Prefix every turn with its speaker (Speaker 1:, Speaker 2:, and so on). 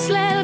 Speaker 1: first letter.